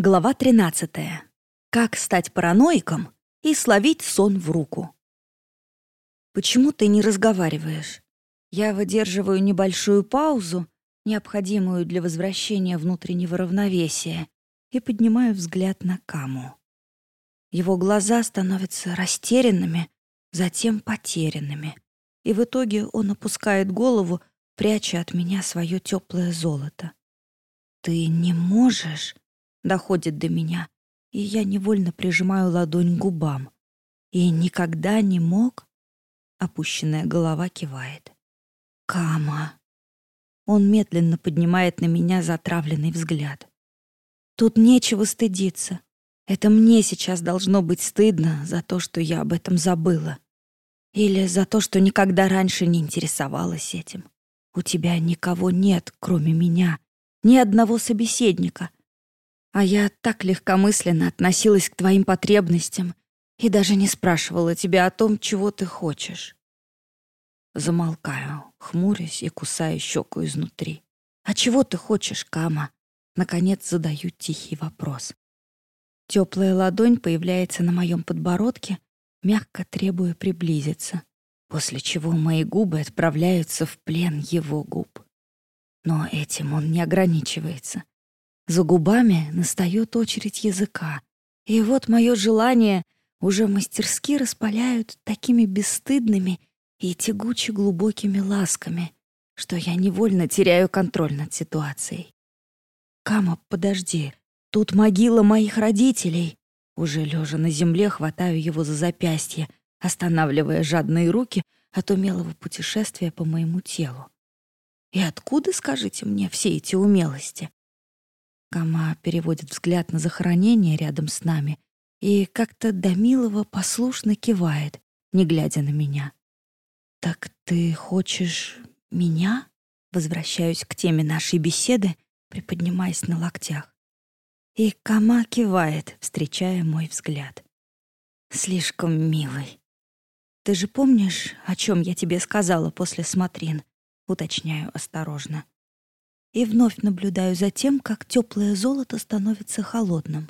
Глава 13. Как стать параноиком и словить сон в руку. Почему ты не разговариваешь? Я выдерживаю небольшую паузу, необходимую для возвращения внутреннего равновесия, и поднимаю взгляд на Каму. Его глаза становятся растерянными, затем потерянными, и в итоге он опускает голову, пряча от меня свое теплое золото. «Ты не можешь?» Доходит до меня, и я невольно прижимаю ладонь к губам. И никогда не мог? Опущенная голова кивает. Кама. Он медленно поднимает на меня затравленный взгляд. Тут нечего стыдиться. Это мне сейчас должно быть стыдно за то, что я об этом забыла. Или за то, что никогда раньше не интересовалась этим. У тебя никого нет, кроме меня. Ни одного собеседника. А я так легкомысленно относилась к твоим потребностям и даже не спрашивала тебя о том, чего ты хочешь. Замолкаю, хмурясь и кусаю щеку изнутри. «А чего ты хочешь, Кама?» Наконец задаю тихий вопрос. Теплая ладонь появляется на моем подбородке, мягко требуя приблизиться, после чего мои губы отправляются в плен его губ. Но этим он не ограничивается. За губами настает очередь языка. И вот мое желание уже мастерски распаляют такими бесстыдными и тягуче глубокими ласками, что я невольно теряю контроль над ситуацией. «Кама, подожди, тут могила моих родителей!» Уже лежа на земле, хватаю его за запястье, останавливая жадные руки от умелого путешествия по моему телу. И откуда, скажите мне, все эти умелости? Кама переводит взгляд на захоронение рядом с нами и как-то до милого послушно кивает, не глядя на меня. «Так ты хочешь меня?» Возвращаюсь к теме нашей беседы, приподнимаясь на локтях. И Кама кивает, встречая мой взгляд. «Слишком милый. Ты же помнишь, о чем я тебе сказала после смотрин?» Уточняю осторожно и вновь наблюдаю за тем, как теплое золото становится холодным.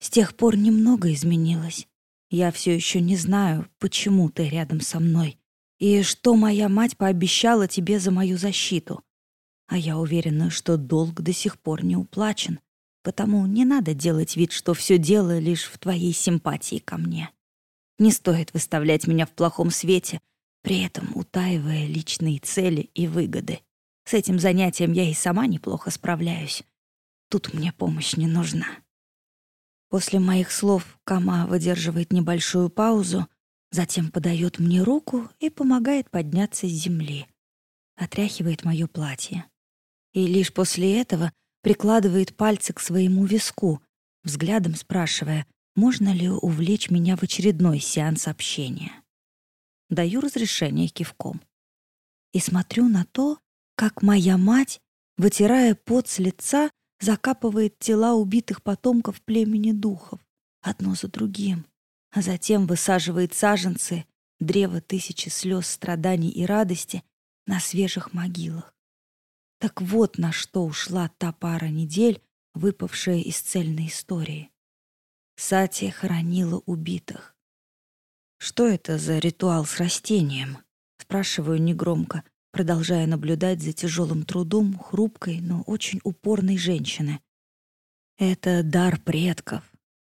С тех пор немного изменилось. Я все еще не знаю, почему ты рядом со мной и что моя мать пообещала тебе за мою защиту. А я уверена, что долг до сих пор не уплачен, потому не надо делать вид, что все дело лишь в твоей симпатии ко мне. Не стоит выставлять меня в плохом свете, при этом утаивая личные цели и выгоды. С этим занятием я и сама неплохо справляюсь. Тут мне помощь не нужна. После моих слов Кама выдерживает небольшую паузу, затем подает мне руку и помогает подняться с земли. Отряхивает мое платье. И лишь после этого прикладывает пальцы к своему виску, взглядом спрашивая, можно ли увлечь меня в очередной сеанс общения. Даю разрешение кивком. И смотрю на то, как моя мать, вытирая пот с лица, закапывает тела убитых потомков племени духов, одно за другим, а затем высаживает саженцы, древо тысячи слез, страданий и радости на свежих могилах. Так вот на что ушла та пара недель, выпавшая из цельной истории. Сатия хоронила убитых. «Что это за ритуал с растением?» — спрашиваю негромко, продолжая наблюдать за тяжелым трудом хрупкой, но очень упорной женщины. Это дар предков,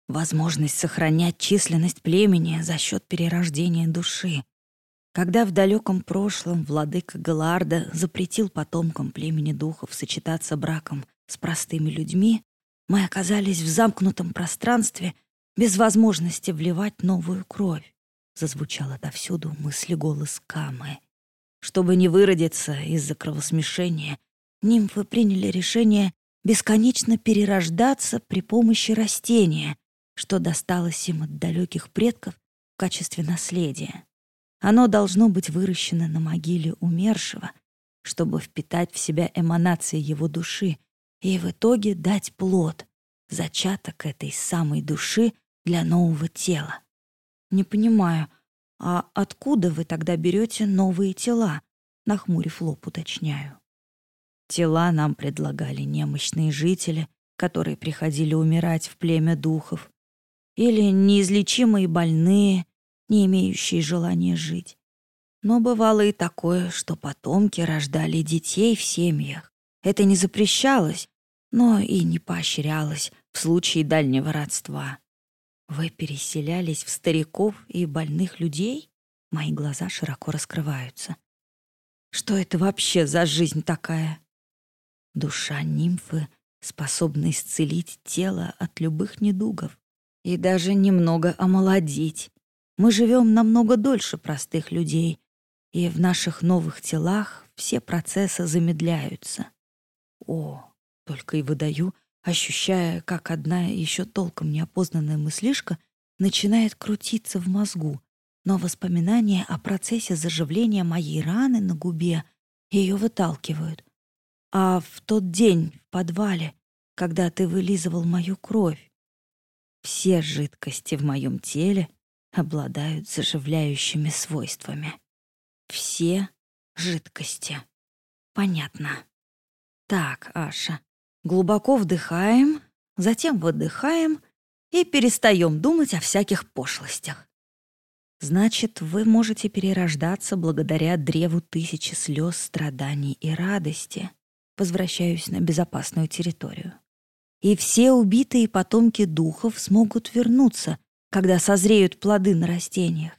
возможность сохранять численность племени за счет перерождения души. Когда в далеком прошлом владыка Галарда запретил потомкам племени духов сочетаться браком с простыми людьми, мы оказались в замкнутом пространстве без возможности вливать новую кровь. Зазвучал отовсюду мысли голос Камы. Чтобы не выродиться из-за кровосмешения, нимфы приняли решение бесконечно перерождаться при помощи растения, что досталось им от далеких предков в качестве наследия. Оно должно быть выращено на могиле умершего, чтобы впитать в себя эманации его души и в итоге дать плод, зачаток этой самой души для нового тела. Не понимаю, «А откуда вы тогда берете новые тела?» — нахмурив лоб, уточняю. Тела нам предлагали немощные жители, которые приходили умирать в племя духов, или неизлечимые больные, не имеющие желания жить. Но бывало и такое, что потомки рождали детей в семьях. Это не запрещалось, но и не поощрялось в случае дальнего родства. Вы переселялись в стариков и больных людей? Мои глаза широко раскрываются. Что это вообще за жизнь такая? Душа нимфы способна исцелить тело от любых недугов и даже немного омолодить. Мы живем намного дольше простых людей, и в наших новых телах все процессы замедляются. О, только и выдаю, ощущая, как одна еще толком неопознанная мыслишка начинает крутиться в мозгу, но воспоминания о процессе заживления моей раны на губе ее выталкивают. А в тот день в подвале, когда ты вылизывал мою кровь, все жидкости в моем теле обладают заживляющими свойствами. Все жидкости. Понятно. Так, Аша, глубоко вдыхаем, затем выдыхаем и перестаем думать о всяких пошлостях. Значит, вы можете перерождаться благодаря древу тысячи слез, страданий и радости. Возвращаюсь на безопасную территорию. И все убитые потомки духов смогут вернуться, когда созреют плоды на растениях.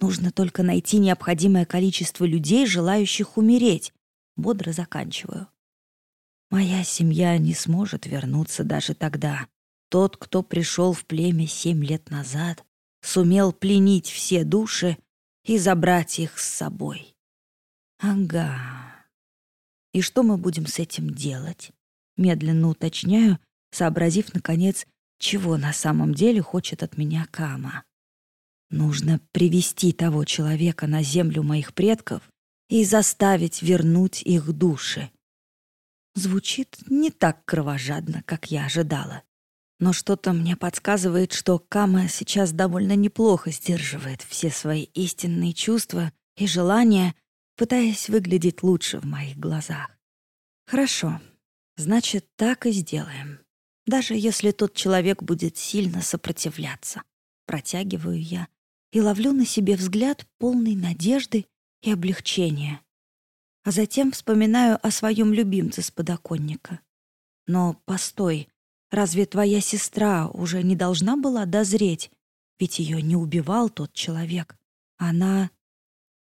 Нужно только найти необходимое количество людей, желающих умереть. Бодро заканчиваю. Моя семья не сможет вернуться даже тогда. Тот, кто пришел в племя семь лет назад, сумел пленить все души и забрать их с собой. Ага. И что мы будем с этим делать? Медленно уточняю, сообразив, наконец, чего на самом деле хочет от меня Кама. Нужно привести того человека на землю моих предков и заставить вернуть их души. Звучит не так кровожадно, как я ожидала. Но что-то мне подсказывает, что Кама сейчас довольно неплохо сдерживает все свои истинные чувства и желания, пытаясь выглядеть лучше в моих глазах. Хорошо, значит, так и сделаем. Даже если тот человек будет сильно сопротивляться. Протягиваю я и ловлю на себе взгляд полной надежды и облегчения а затем вспоминаю о своем любимце с подоконника. Но постой, разве твоя сестра уже не должна была дозреть? Ведь ее не убивал тот человек. Она...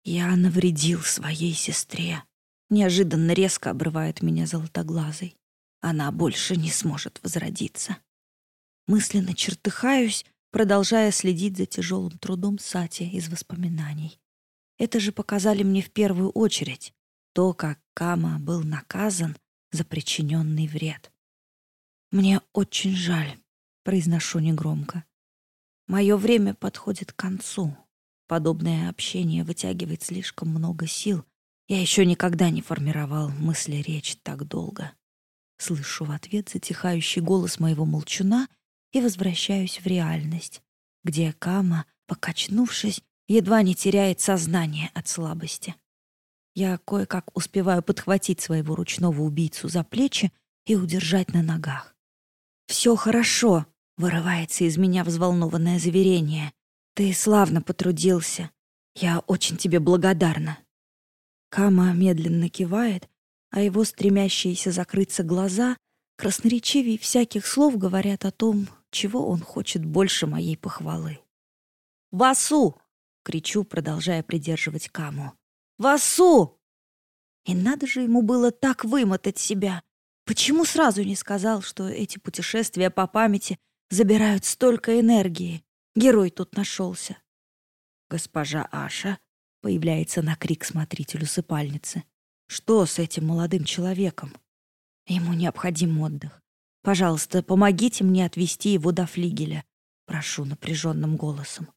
Я навредил своей сестре. Неожиданно резко обрывает меня золотоглазой. Она больше не сможет возродиться. Мысленно чертыхаюсь, продолжая следить за тяжелым трудом Сати из воспоминаний. Это же показали мне в первую очередь то, как Кама был наказан за причиненный вред. «Мне очень жаль», — произношу негромко. «Мое время подходит к концу. Подобное общение вытягивает слишком много сил. Я еще никогда не формировал мысли речь так долго». Слышу в ответ затихающий голос моего молчуна и возвращаюсь в реальность, где Кама, покачнувшись, едва не теряет сознание от слабости. Я кое-как успеваю подхватить своего ручного убийцу за плечи и удержать на ногах. «Все хорошо», — вырывается из меня взволнованное заверение. «Ты славно потрудился. Я очень тебе благодарна». Кама медленно кивает, а его стремящиеся закрыться глаза красноречивее всяких слов говорят о том, чего он хочет больше моей похвалы. «Васу!» — кричу, продолжая придерживать Каму. Васу!» И надо же ему было так вымотать себя. Почему сразу не сказал, что эти путешествия по памяти забирают столько энергии? Герой тут нашелся. Госпожа Аша появляется на крик смотрителю сыпальницы. Что с этим молодым человеком? Ему необходим отдых. Пожалуйста, помогите мне отвезти его до флигеля. Прошу напряженным голосом.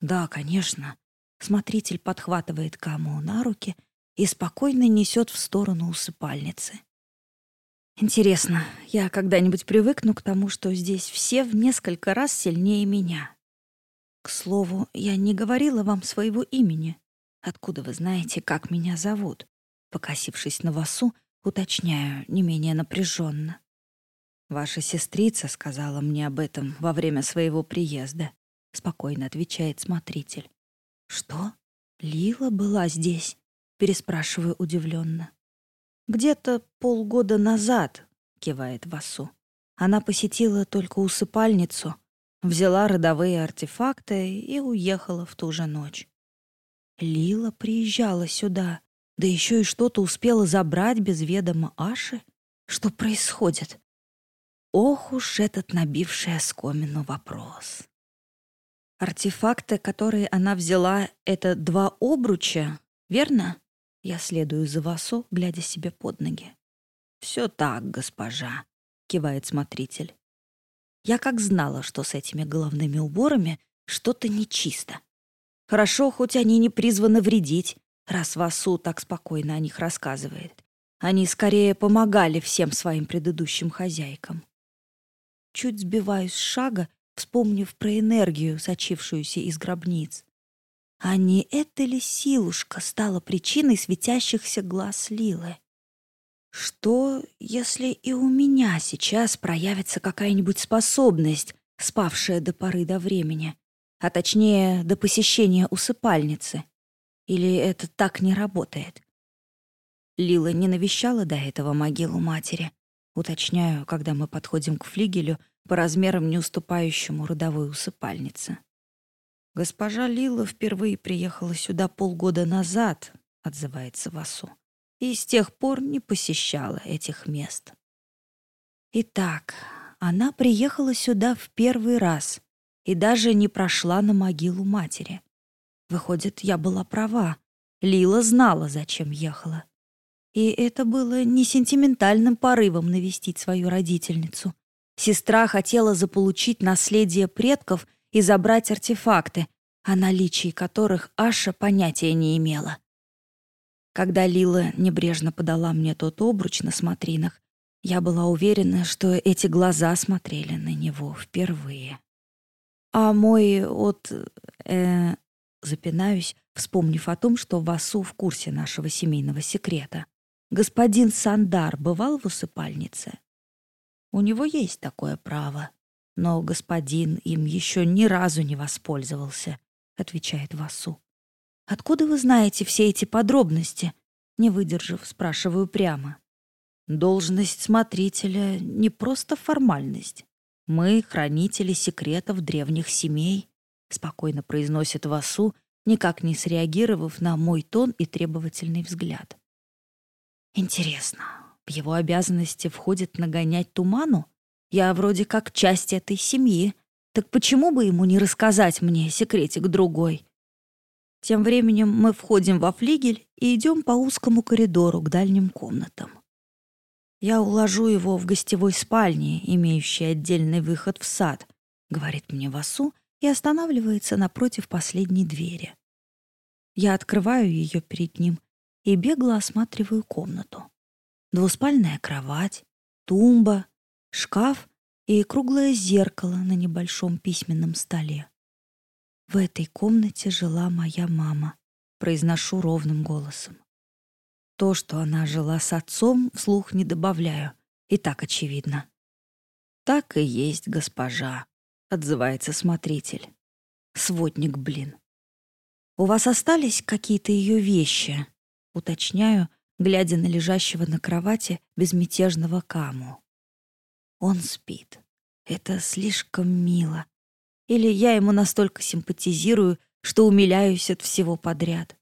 Да, конечно. Смотритель подхватывает Каму на руки и спокойно несет в сторону усыпальницы. Интересно, я когда-нибудь привыкну к тому, что здесь все в несколько раз сильнее меня? К слову, я не говорила вам своего имени. Откуда вы знаете, как меня зовут? Покосившись на Васу, уточняю не менее напряженно. Ваша сестрица сказала мне об этом во время своего приезда, спокойно отвечает смотритель. Что? Лила была здесь? переспрашиваю удивленно. Где-то полгода назад, кивает Васу. Она посетила только усыпальницу, взяла родовые артефакты и уехала в ту же ночь. Лила приезжала сюда, да еще и что-то успела забрать без ведома Аши. Что происходит? Ох уж этот набивший оскомину вопрос. Артефакты, которые она взяла, это два обруча, верно? Я следую за Васо, глядя себе под ноги. Все так, госпожа, кивает смотритель. Я как знала, что с этими головными уборами что-то нечисто. Хорошо, хоть они не призваны вредить, раз Васу так спокойно о них рассказывает. Они скорее помогали всем своим предыдущим хозяйкам. Чуть сбиваюсь с шага, вспомнив про энергию, сочившуюся из гробниц. А не эта ли силушка стала причиной светящихся глаз Лилы? Что, если и у меня сейчас проявится какая-нибудь способность, спавшая до поры до времени, а точнее до посещения усыпальницы? Или это так не работает? Лила не навещала до этого могилу матери. Уточняю, когда мы подходим к флигелю, по размерам не уступающему родовой усыпальнице. Госпожа Лила впервые приехала сюда полгода назад, отзывается Васу и с тех пор не посещала этих мест. Итак, она приехала сюда в первый раз и даже не прошла на могилу матери. Выходит, я была права. Лила знала, зачем ехала. И это было не сентиментальным порывом навестить свою родительницу. Сестра хотела заполучить наследие предков и забрать артефакты, о наличии которых Аша понятия не имела. Когда Лила небрежно подала мне тот обруч на смотринах, я была уверена, что эти глаза смотрели на него впервые. А мой от... Э, запинаюсь, вспомнив о том, что Васу в курсе нашего семейного секрета. Господин Сандар бывал в усыпальнице? У него есть такое право, но господин им еще ни разу не воспользовался, отвечает Васу. Откуда вы знаете все эти подробности? Не выдержав, спрашиваю прямо. Должность смотрителя не просто формальность. Мы хранители секретов древних семей, спокойно произносит Васу, никак не среагировав на мой тон и требовательный взгляд. Интересно, в его обязанности входит нагонять туману? Я вроде как часть этой семьи. Так почему бы ему не рассказать мне секретик другой? Тем временем мы входим во флигель и идем по узкому коридору к дальним комнатам. «Я уложу его в гостевой спальне, имеющей отдельный выход в сад», — говорит мне Васу и останавливается напротив последней двери. Я открываю ее перед ним и бегло осматриваю комнату. Двуспальная кровать, тумба, шкаф и круглое зеркало на небольшом письменном столе. В этой комнате жила моя мама, произношу ровным голосом. То, что она жила с отцом, вслух не добавляю, и так очевидно. Так и есть госпожа, отзывается смотритель. Сводник, блин. У вас остались какие-то ее вещи? Уточняю, глядя на лежащего на кровати безмятежного Каму. Он спит. Это слишком мило. Или я ему настолько симпатизирую, что умиляюсь от всего подряд.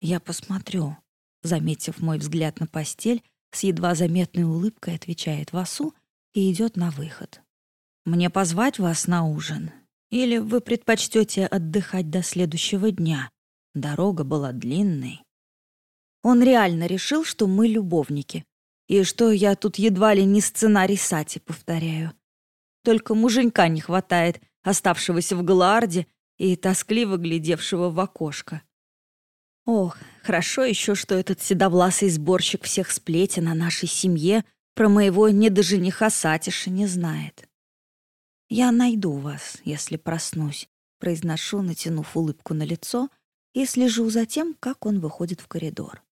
Я посмотрю, заметив мой взгляд на постель, с едва заметной улыбкой отвечает Васу и идет на выход. «Мне позвать вас на ужин? Или вы предпочтете отдыхать до следующего дня? Дорога была длинной». Он реально решил, что мы любовники, и что я тут едва ли не сценарий Сати повторяю. Только муженька не хватает, оставшегося в Галаарде и тоскливо глядевшего в окошко. Ох, хорошо еще, что этот седовласый сборщик всех сплетен о нашей семье про моего недожениха Сатиша не знает. «Я найду вас, если проснусь», — произношу, натянув улыбку на лицо, и слежу за тем, как он выходит в коридор.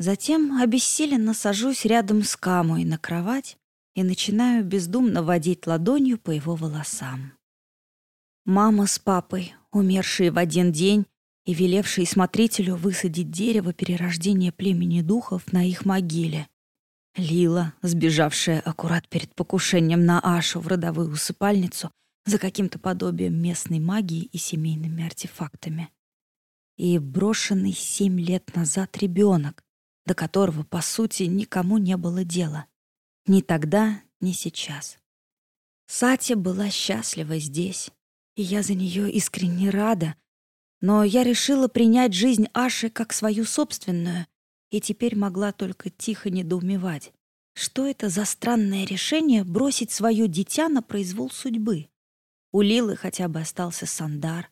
Затем обессиленно сажусь рядом с Камой на кровать и начинаю бездумно водить ладонью по его волосам. Мама с папой, умершие в один день и велевшие смотрителю высадить дерево перерождения племени духов на их могиле. Лила, сбежавшая аккурат перед покушением на Ашу в родовую усыпальницу за каким-то подобием местной магии и семейными артефактами. И брошенный семь лет назад ребенок, до которого, по сути, никому не было дела. Ни тогда, ни сейчас. Сати была счастлива здесь, и я за нее искренне рада, но я решила принять жизнь Аши как свою собственную и теперь могла только тихо недоумевать. Что это за странное решение бросить свое дитя на произвол судьбы? У Лилы хотя бы остался Сандар.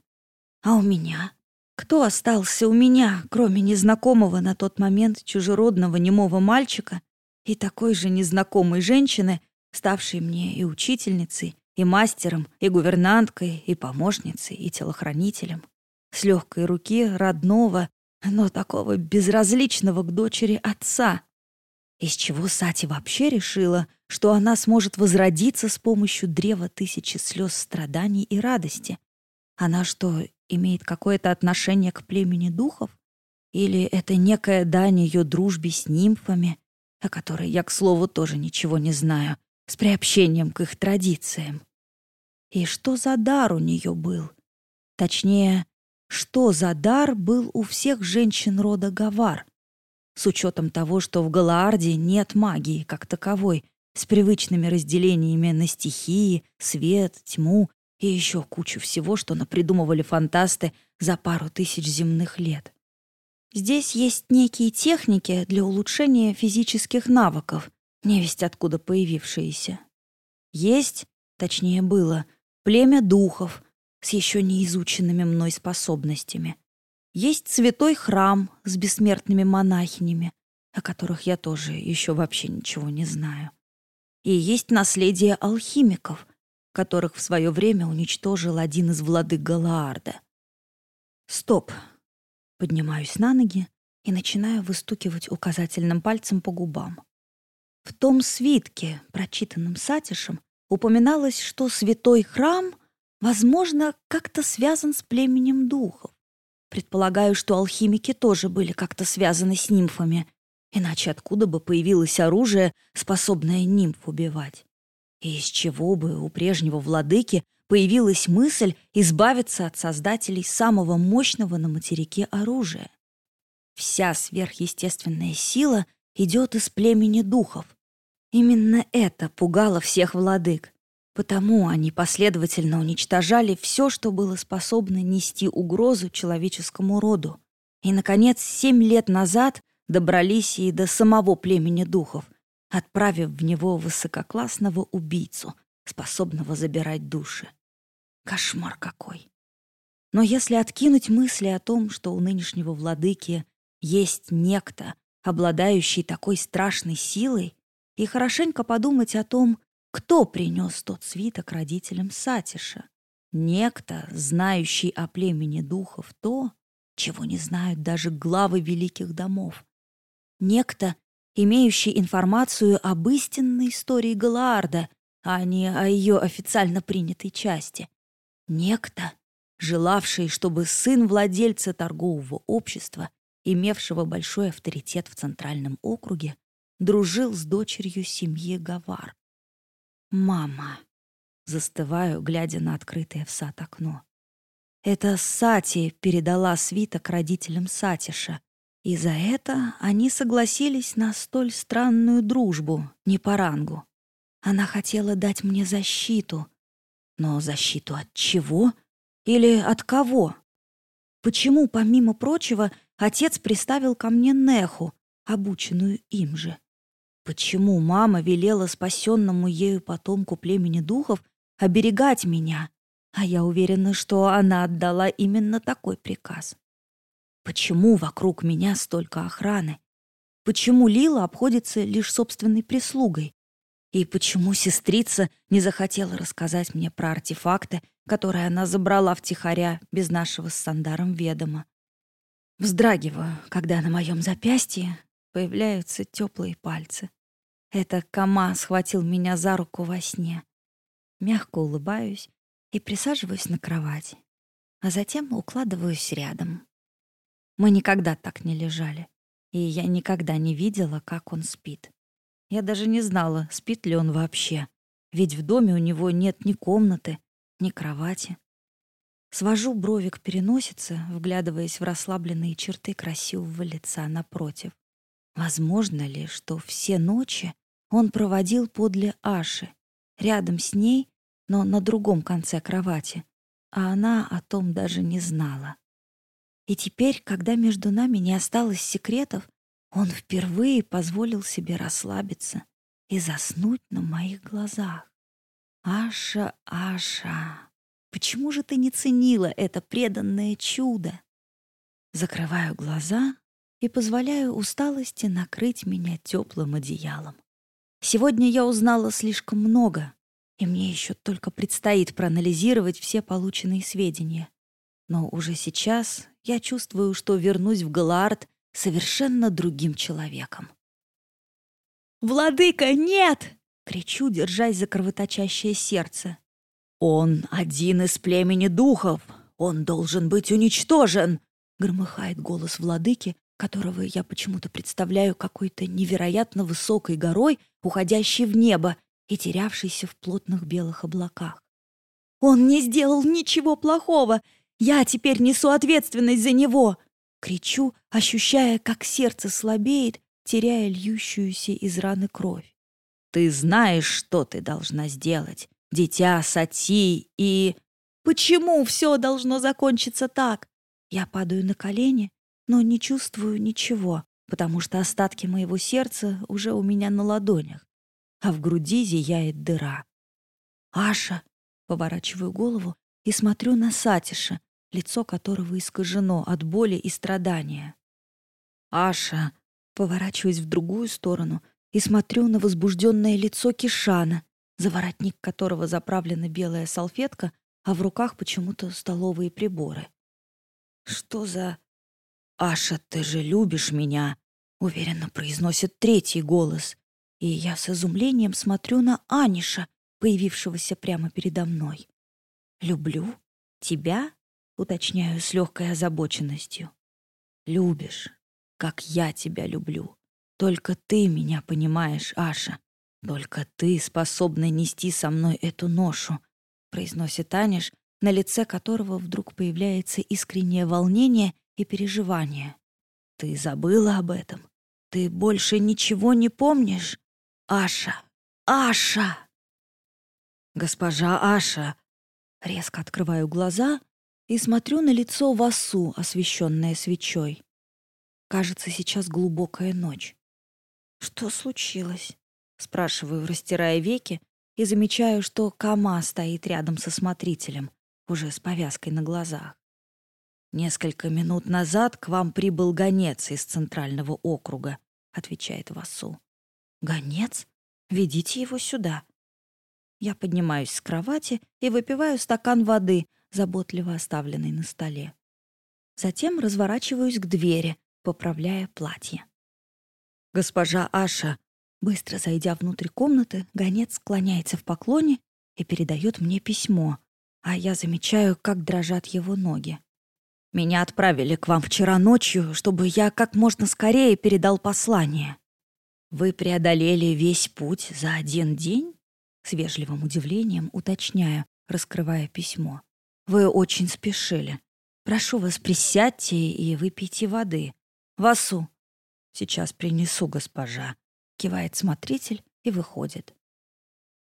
А у меня? Кто остался у меня, кроме незнакомого на тот момент чужеродного немого мальчика и такой же незнакомой женщины, ставшей мне и учительницей, и мастером, и гувернанткой, и помощницей, и телохранителем? С легкой руки родного, но такого безразличного к дочери отца. Из чего Сати вообще решила, что она сможет возродиться с помощью древа тысячи слез страданий и радости? Она что, имеет какое-то отношение к племени духов? Или это некая дань ее дружбе с нимфами, о которой я, к слову, тоже ничего не знаю, с приобщением к их традициям? И что за дар у нее был? Точнее, что за дар был у всех женщин рода Гавар, с учетом того, что в Галаарде нет магии как таковой, с привычными разделениями на стихии, свет, тьму и еще кучу всего, что напридумывали фантасты за пару тысяч земных лет. Здесь есть некие техники для улучшения физических навыков, невесть откуда появившиеся. Есть, точнее было, племя духов — с еще не изученными мной способностями. Есть святой храм с бессмертными монахинями, о которых я тоже еще вообще ничего не знаю. И есть наследие алхимиков, которых в свое время уничтожил один из владык Галаарда. Стоп. Поднимаюсь на ноги и начинаю выстукивать указательным пальцем по губам. В том свитке, прочитанном Сатишем, упоминалось, что святой храм — Возможно, как-то связан с племенем духов. Предполагаю, что алхимики тоже были как-то связаны с нимфами, иначе откуда бы появилось оружие, способное нимф убивать? И из чего бы у прежнего владыки появилась мысль избавиться от создателей самого мощного на материке оружия? Вся сверхъестественная сила идет из племени духов. Именно это пугало всех владык. Потому они последовательно уничтожали все, что было способно нести угрозу человеческому роду. И, наконец, семь лет назад добрались и до самого племени духов, отправив в него высококлассного убийцу, способного забирать души. Кошмар какой! Но если откинуть мысли о том, что у нынешнего владыки есть некто, обладающий такой страшной силой, и хорошенько подумать о том, кто принес тот свиток родителям Сатиша? Некто, знающий о племени духов то, чего не знают даже главы великих домов. Некто, имеющий информацию об истинной истории Галаарда, а не о ее официально принятой части. Некто, желавший, чтобы сын владельца торгового общества, имевшего большой авторитет в Центральном округе, дружил с дочерью семьи Гавар. Мама. Застываю, глядя на открытое в сад окно. Это Сати передала свиток родителям Сатиша, и за это они согласились на столь странную дружбу, не по рангу. Она хотела дать мне защиту. Но защиту от чего? Или от кого? Почему, помимо прочего, отец приставил ко мне Неху, обученную им же? Почему мама велела спасенному ею потомку племени духов оберегать меня, а я уверена, что она отдала именно такой приказ? Почему вокруг меня столько охраны? Почему Лила обходится лишь собственной прислугой? И почему сестрица не захотела рассказать мне про артефакты, которые она забрала втихаря без нашего с Сандаром ведома? Вздрагиваю, когда на моем запястье появляются теплые пальцы. Это Кама схватил меня за руку во сне. Мягко улыбаюсь и присаживаюсь на кровать, а затем укладываюсь рядом. Мы никогда так не лежали, и я никогда не видела, как он спит. Я даже не знала, спит ли он вообще, ведь в доме у него нет ни комнаты, ни кровати. Свожу брови к переносице, вглядываясь в расслабленные черты красивого лица напротив. Возможно ли, что все ночи он проводил подле Аши, рядом с ней, но на другом конце кровати, а она о том даже не знала. И теперь, когда между нами не осталось секретов, он впервые позволил себе расслабиться и заснуть на моих глазах. Аша, Аша, почему же ты не ценила это преданное чудо? Закрываю глаза и позволяю усталости накрыть меня теплым одеялом. Сегодня я узнала слишком много, и мне еще только предстоит проанализировать все полученные сведения. Но уже сейчас я чувствую, что вернусь в Галаард совершенно другим человеком. «Владыка, нет!» — кричу, держась за кровоточащее сердце. «Он один из племени духов! Он должен быть уничтожен!» — громыхает голос владыки, которого я почему-то представляю какой-то невероятно высокой горой, уходящей в небо и терявшейся в плотных белых облаках. «Он не сделал ничего плохого! Я теперь несу ответственность за него!» Кричу, ощущая, как сердце слабеет, теряя льющуюся из раны кровь. «Ты знаешь, что ты должна сделать, дитя Сати, и...» «Почему все должно закончиться так?» Я падаю на колени, но не чувствую ничего, потому что остатки моего сердца уже у меня на ладонях, а в груди зияет дыра. «Аша!» — поворачиваю голову и смотрю на Сатиша, лицо которого искажено от боли и страдания. «Аша!» — поворачиваюсь в другую сторону и смотрю на возбужденное лицо Кишана, за воротник которого заправлена белая салфетка, а в руках почему-то столовые приборы. «Что за...» «Аша, ты же любишь меня!» — уверенно произносит третий голос. И я с изумлением смотрю на Аниша, появившегося прямо передо мной. «Люблю? Тебя?» — уточняю с легкой озабоченностью. «Любишь, как я тебя люблю. Только ты меня понимаешь, Аша. Только ты способна нести со мной эту ношу», — произносит Аниш, на лице которого вдруг появляется искреннее волнение и переживания. Ты забыла об этом? Ты больше ничего не помнишь? Аша! Аша! Госпожа Аша! Резко открываю глаза и смотрю на лицо Васу, освещенное свечой. Кажется, сейчас глубокая ночь. Что случилось? Спрашиваю, растирая веки, и замечаю, что Кама стоит рядом со смотрителем, уже с повязкой на глазах. «Несколько минут назад к вам прибыл гонец из Центрального округа», — отвечает Васу. «Гонец? Ведите его сюда». Я поднимаюсь с кровати и выпиваю стакан воды, заботливо оставленный на столе. Затем разворачиваюсь к двери, поправляя платье. «Госпожа Аша», быстро зайдя внутрь комнаты, гонец склоняется в поклоне и передает мне письмо, а я замечаю, как дрожат его ноги. Меня отправили к вам вчера ночью, чтобы я как можно скорее передал послание. Вы преодолели весь путь за один день? С вежливым удивлением уточняю, раскрывая письмо. Вы очень спешили. Прошу вас, присядьте и выпейте воды. Васу. Сейчас принесу, госпожа. Кивает смотритель и выходит.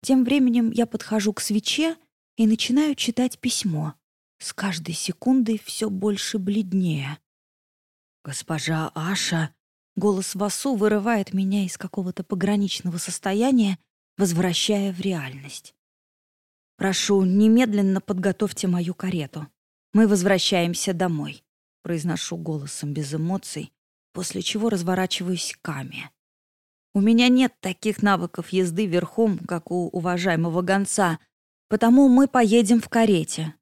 Тем временем я подхожу к свече и начинаю читать письмо с каждой секундой все больше бледнее. «Госпожа Аша!» Голос Васу вырывает меня из какого-то пограничного состояния, возвращая в реальность. «Прошу, немедленно подготовьте мою карету. Мы возвращаемся домой», — произношу голосом без эмоций, после чего разворачиваюсь к Каме. «У меня нет таких навыков езды верхом, как у уважаемого гонца, потому мы поедем в карете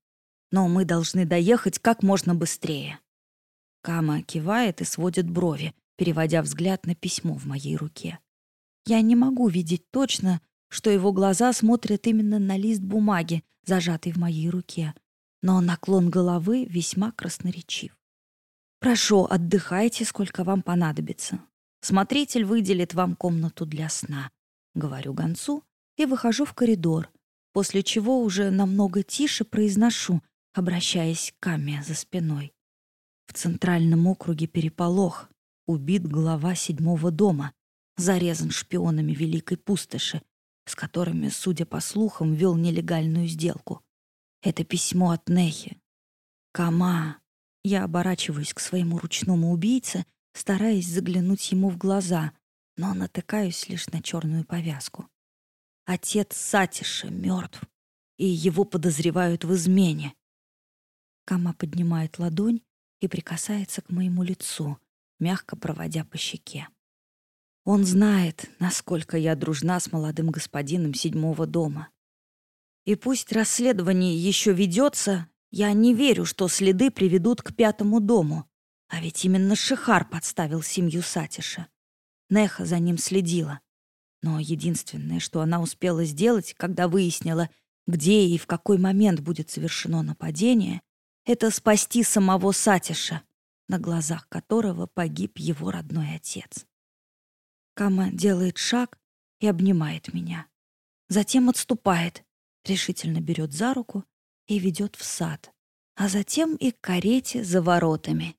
но мы должны доехать как можно быстрее». Кама кивает и сводит брови, переводя взгляд на письмо в моей руке. Я не могу видеть точно, что его глаза смотрят именно на лист бумаги, зажатый в моей руке, но наклон головы весьма красноречив. «Прошу, отдыхайте, сколько вам понадобится. Смотритель выделит вам комнату для сна», — говорю гонцу и выхожу в коридор, после чего уже намного тише произношу, обращаясь к Каме за спиной. В центральном округе переполох. Убит глава седьмого дома, зарезан шпионами Великой Пустоши, с которыми, судя по слухам, вел нелегальную сделку. Это письмо от Нехи. Кама. Я оборачиваюсь к своему ручному убийце, стараясь заглянуть ему в глаза, но натыкаюсь лишь на черную повязку. Отец Сатиша мертв, и его подозревают в измене. Кама поднимает ладонь и прикасается к моему лицу, мягко проводя по щеке. Он знает, насколько я дружна с молодым господином седьмого дома. И пусть расследование еще ведется, я не верю, что следы приведут к пятому дому. А ведь именно Шихар подставил семью Сатиша. Неха за ним следила. Но единственное, что она успела сделать, когда выяснила, где и в какой момент будет совершено нападение, это спасти самого Сатиша, на глазах которого погиб его родной отец. Кама делает шаг и обнимает меня. Затем отступает, решительно берет за руку и ведет в сад, а затем и к карете за воротами.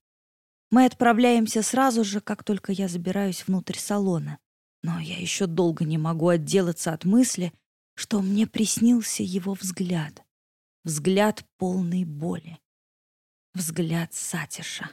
Мы отправляемся сразу же, как только я забираюсь внутрь салона. Но я еще долго не могу отделаться от мысли, что мне приснился его взгляд. Взгляд полный боли. Взгляд Сатиша.